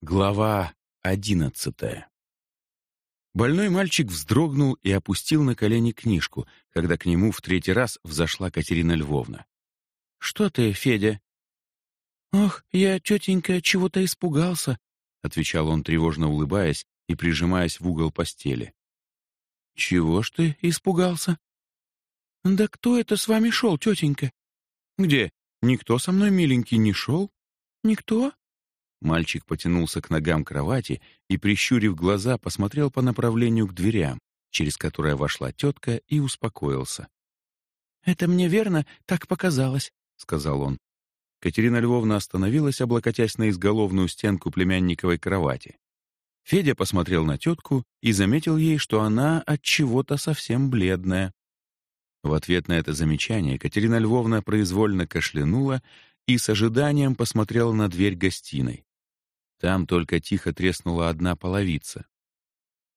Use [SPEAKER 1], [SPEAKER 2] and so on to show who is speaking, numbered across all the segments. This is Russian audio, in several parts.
[SPEAKER 1] Глава одиннадцатая Больной мальчик вздрогнул и опустил на колени книжку, когда к нему в третий раз взошла Катерина Львовна. «Что ты, Федя?» «Ох, я, тетенька, чего-то испугался», — отвечал он, тревожно улыбаясь и прижимаясь в угол постели. «Чего ж ты испугался?» «Да кто это с вами шел, тетенька?» «Где? Никто со мной, миленький, не шел?» «Никто?» Мальчик потянулся к ногам кровати и, прищурив глаза, посмотрел по направлению к дверям, через которое вошла тетка, и успокоился. «Это мне верно так показалось», — сказал он. Катерина Львовна остановилась, облокотясь на изголовную стенку племянниковой кровати. Федя посмотрел на тетку и заметил ей, что она от чего-то совсем бледная. В ответ на это замечание Катерина Львовна произвольно кашлянула и с ожиданием посмотрела на дверь гостиной. Там только тихо треснула одна половица.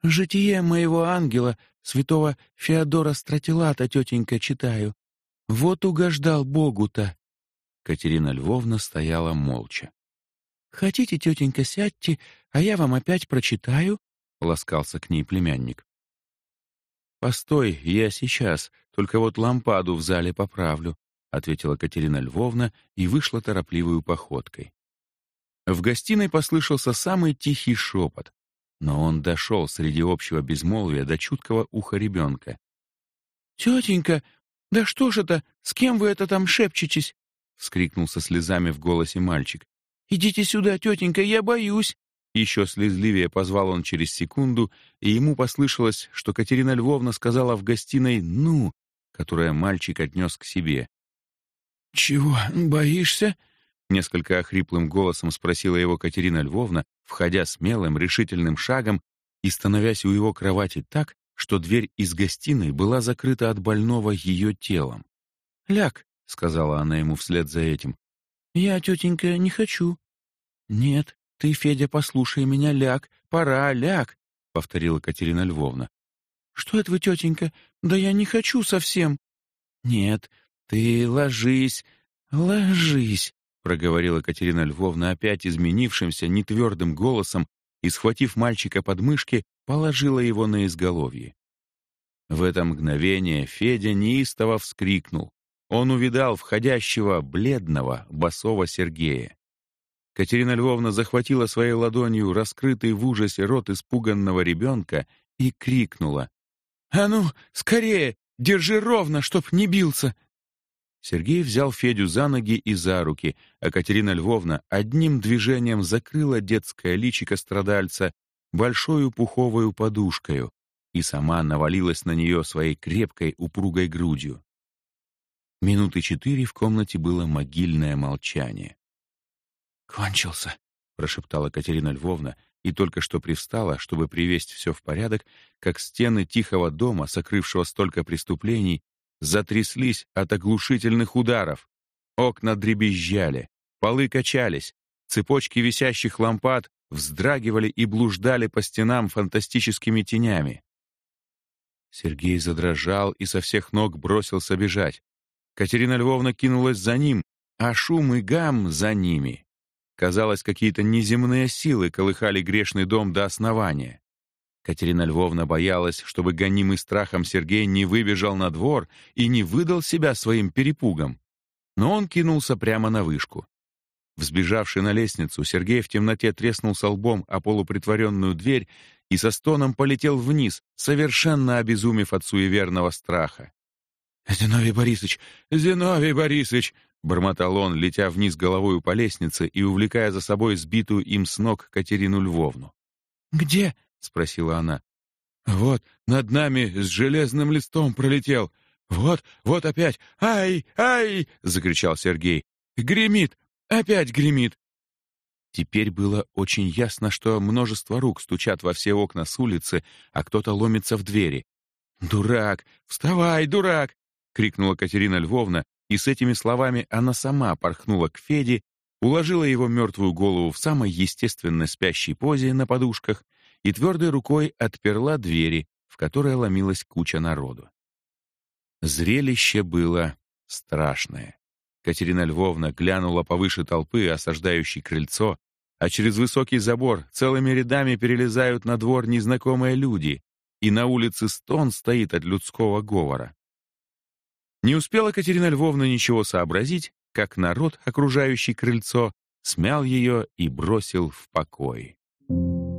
[SPEAKER 1] «Житие моего ангела, святого Феодора Стратилата, тетенька, читаю. Вот угождал Богу-то». Катерина Львовна стояла молча. «Хотите, тетенька, сядьте, а я вам опять прочитаю?» — ласкался к ней племянник. «Постой, я сейчас, только вот лампаду в зале поправлю», — ответила Катерина Львовна и вышла торопливой походкой. В гостиной послышался самый тихий шепот, но он дошел среди общего безмолвия до чуткого уха ребенка. «Тетенька, да что ж это, с кем вы это там шепчетесь?» — вскрикнул со слезами в голосе мальчик. «Идите сюда, тетенька, я боюсь!» Еще слезливее позвал он через секунду, и ему послышалось, что Катерина Львовна сказала в гостиной «ну», которое мальчик отнес к себе. «Чего, боишься?» Несколько охриплым голосом спросила его Катерина Львовна, входя смелым, решительным шагом и становясь у его кровати так, что дверь из гостиной была закрыта от больного ее телом. «Ляг», — сказала она ему вслед за этим. «Я, тетенька, не хочу». «Нет, ты, Федя, послушай меня, ляг, пора, ляг», — повторила Катерина Львовна. «Что это вы, тетенька? Да я не хочу совсем». «Нет, ты ложись, ложись», — проговорила Катерина Львовна опять изменившимся, нетвердым голосом и, схватив мальчика под мышки, положила его на изголовье. В это мгновение Федя неистово вскрикнул. Он увидал входящего, бледного, босого Сергея. Катерина Львовна захватила своей ладонью раскрытый в ужасе рот испуганного ребенка и крикнула. «А ну, скорее! Держи ровно, чтоб не бился! Сергей взял Федю за ноги и за руки, а Катерина Львовна одним движением закрыла детское личико страдальца большой пуховой подушкою и сама навалилась на нее своей крепкой упругой грудью. Минуты четыре в комнате было могильное молчание. «Кончился», — прошептала Катерина Львовна, и только что привстала, чтобы привести все в порядок, как стены тихого дома, сокрывшего столько преступлений, затряслись от оглушительных ударов. Окна дребезжали, полы качались, цепочки висящих лампад вздрагивали и блуждали по стенам фантастическими тенями. Сергей задрожал и со всех ног бросился бежать. Катерина Львовна кинулась за ним, а шум и гам за ними. Казалось, какие-то неземные силы колыхали грешный дом до основания. Катерина Львовна боялась, чтобы гонимый страхом Сергей не выбежал на двор и не выдал себя своим перепугом. Но он кинулся прямо на вышку. Взбежавший на лестницу, Сергей в темноте треснулся лбом о полупритворенную дверь и со стоном полетел вниз, совершенно обезумев от суеверного страха. «Зиновий Борисович! Зиновий Борисович!» — бормотал он, летя вниз головою по лестнице и увлекая за собой сбитую им с ног Катерину Львовну. «Где?» — спросила она. «Вот, над нами с железным листом пролетел. Вот, вот опять. Ай, ай!» — закричал Сергей. «Гремит! Опять гремит!» Теперь было очень ясно, что множество рук стучат во все окна с улицы, а кто-то ломится в двери. «Дурак! Вставай, дурак!» — крикнула Катерина Львовна, и с этими словами она сама порхнула к Феде, уложила его мертвую голову в самой естественной спящей позе на подушках и твердой рукой отперла двери, в которые ломилась куча народу. Зрелище было страшное. Катерина Львовна глянула повыше толпы, осаждающей крыльцо, а через высокий забор целыми рядами перелезают на двор незнакомые люди, и на улице стон стоит от людского говора. Не успела Катерина Львовна ничего сообразить, как народ, окружающий крыльцо, смял ее и бросил в покой. Thank you.